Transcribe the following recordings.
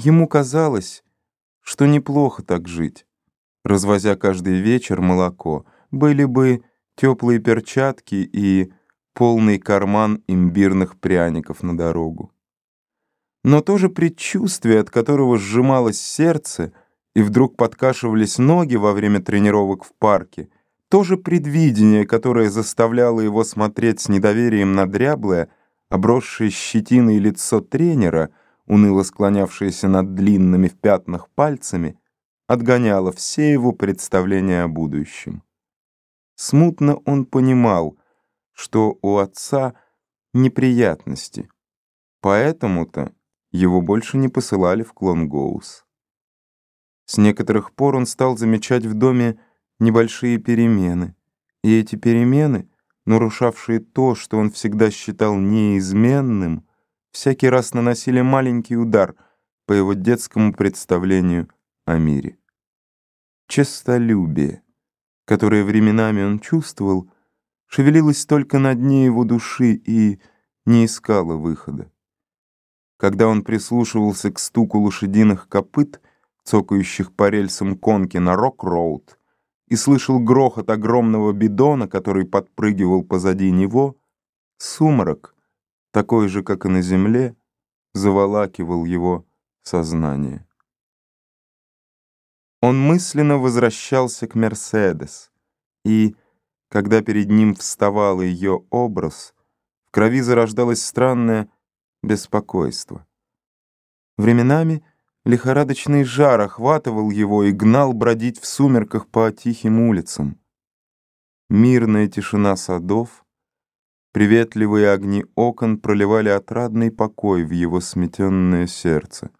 Ему казалось, что неплохо так жить, развозя каждый вечер молоко. Были бы теплые перчатки и полный карман имбирных пряников на дорогу. Но то же предчувствие, от которого сжималось сердце, и вдруг подкашивались ноги во время тренировок в парке, то же предвидение, которое заставляло его смотреть с недоверием на дряблое, обросшее щетиной лицо тренера, уныло склонявшееся над длинными в пятнах пальцами, отгоняло все его представления о будущем. Смутно он понимал, что у отца неприятности, поэтому-то его больше не посылали в Клонгоус. С некоторых пор он стал замечать в доме небольшие перемены, и эти перемены, нарушавшие то, что он всегда считал неизменным, всякий раз наносили маленький удар по его детскому представлению о мире. Честолюбие, которое временами он чувствовал, шевелилось только на дне его души и не искало выхода. Когда он прислушивался к стуку лошадиных копыт, цокающих по рельсам конки на Рок-Роуд, и слышал грохот огромного бидона, который подпрыгивал позади него, сумрак, такой же, как и на земле, заволакивал его сознание. Он мысленно возвращался к Мерседес, и, когда перед ним вставал ее образ, в крови зарождалось странное беспокойство. Временами лихорадочный жар охватывал его и гнал бродить в сумерках по тихим улицам. Мирная тишина садов, приветливые огни окон проливали отрадный покой в его сметенное сердце.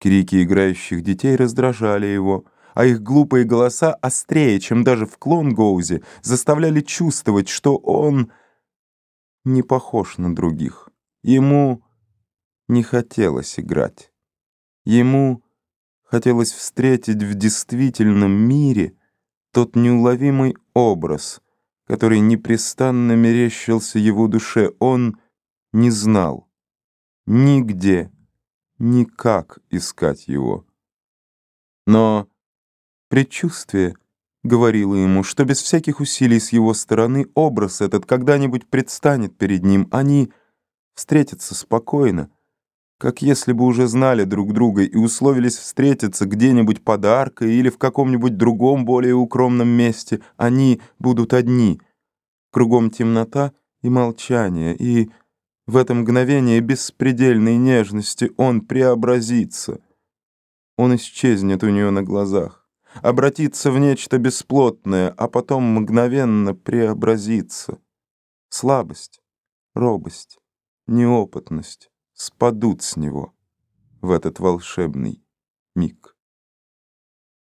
Крики играющих детей раздражали его, а их глупые голоса, острее, чем даже в Клонгоузе, заставляли чувствовать, что он не похож на других. Ему не хотелось играть. Ему хотелось встретить в действительном мире тот неуловимый образ, который непрестанно мерещился его душе. Он не знал нигде, никак искать его. Но предчувствие говорило ему, что без всяких усилий с его стороны образ этот когда-нибудь предстанет перед ним. Они встретятся спокойно, как если бы уже знали друг друга и условились встретиться где-нибудь под аркой или в каком-нибудь другом более укромном месте. Они будут одни. Кругом темнота и молчание, и в это мгновение беспредельной нежности он преобразится. Он исчезнет у нее на глазах, обратится в нечто бесплотное, а потом мгновенно преобразится. Слабость, робость, неопытность спадут с него в этот волшебный миг.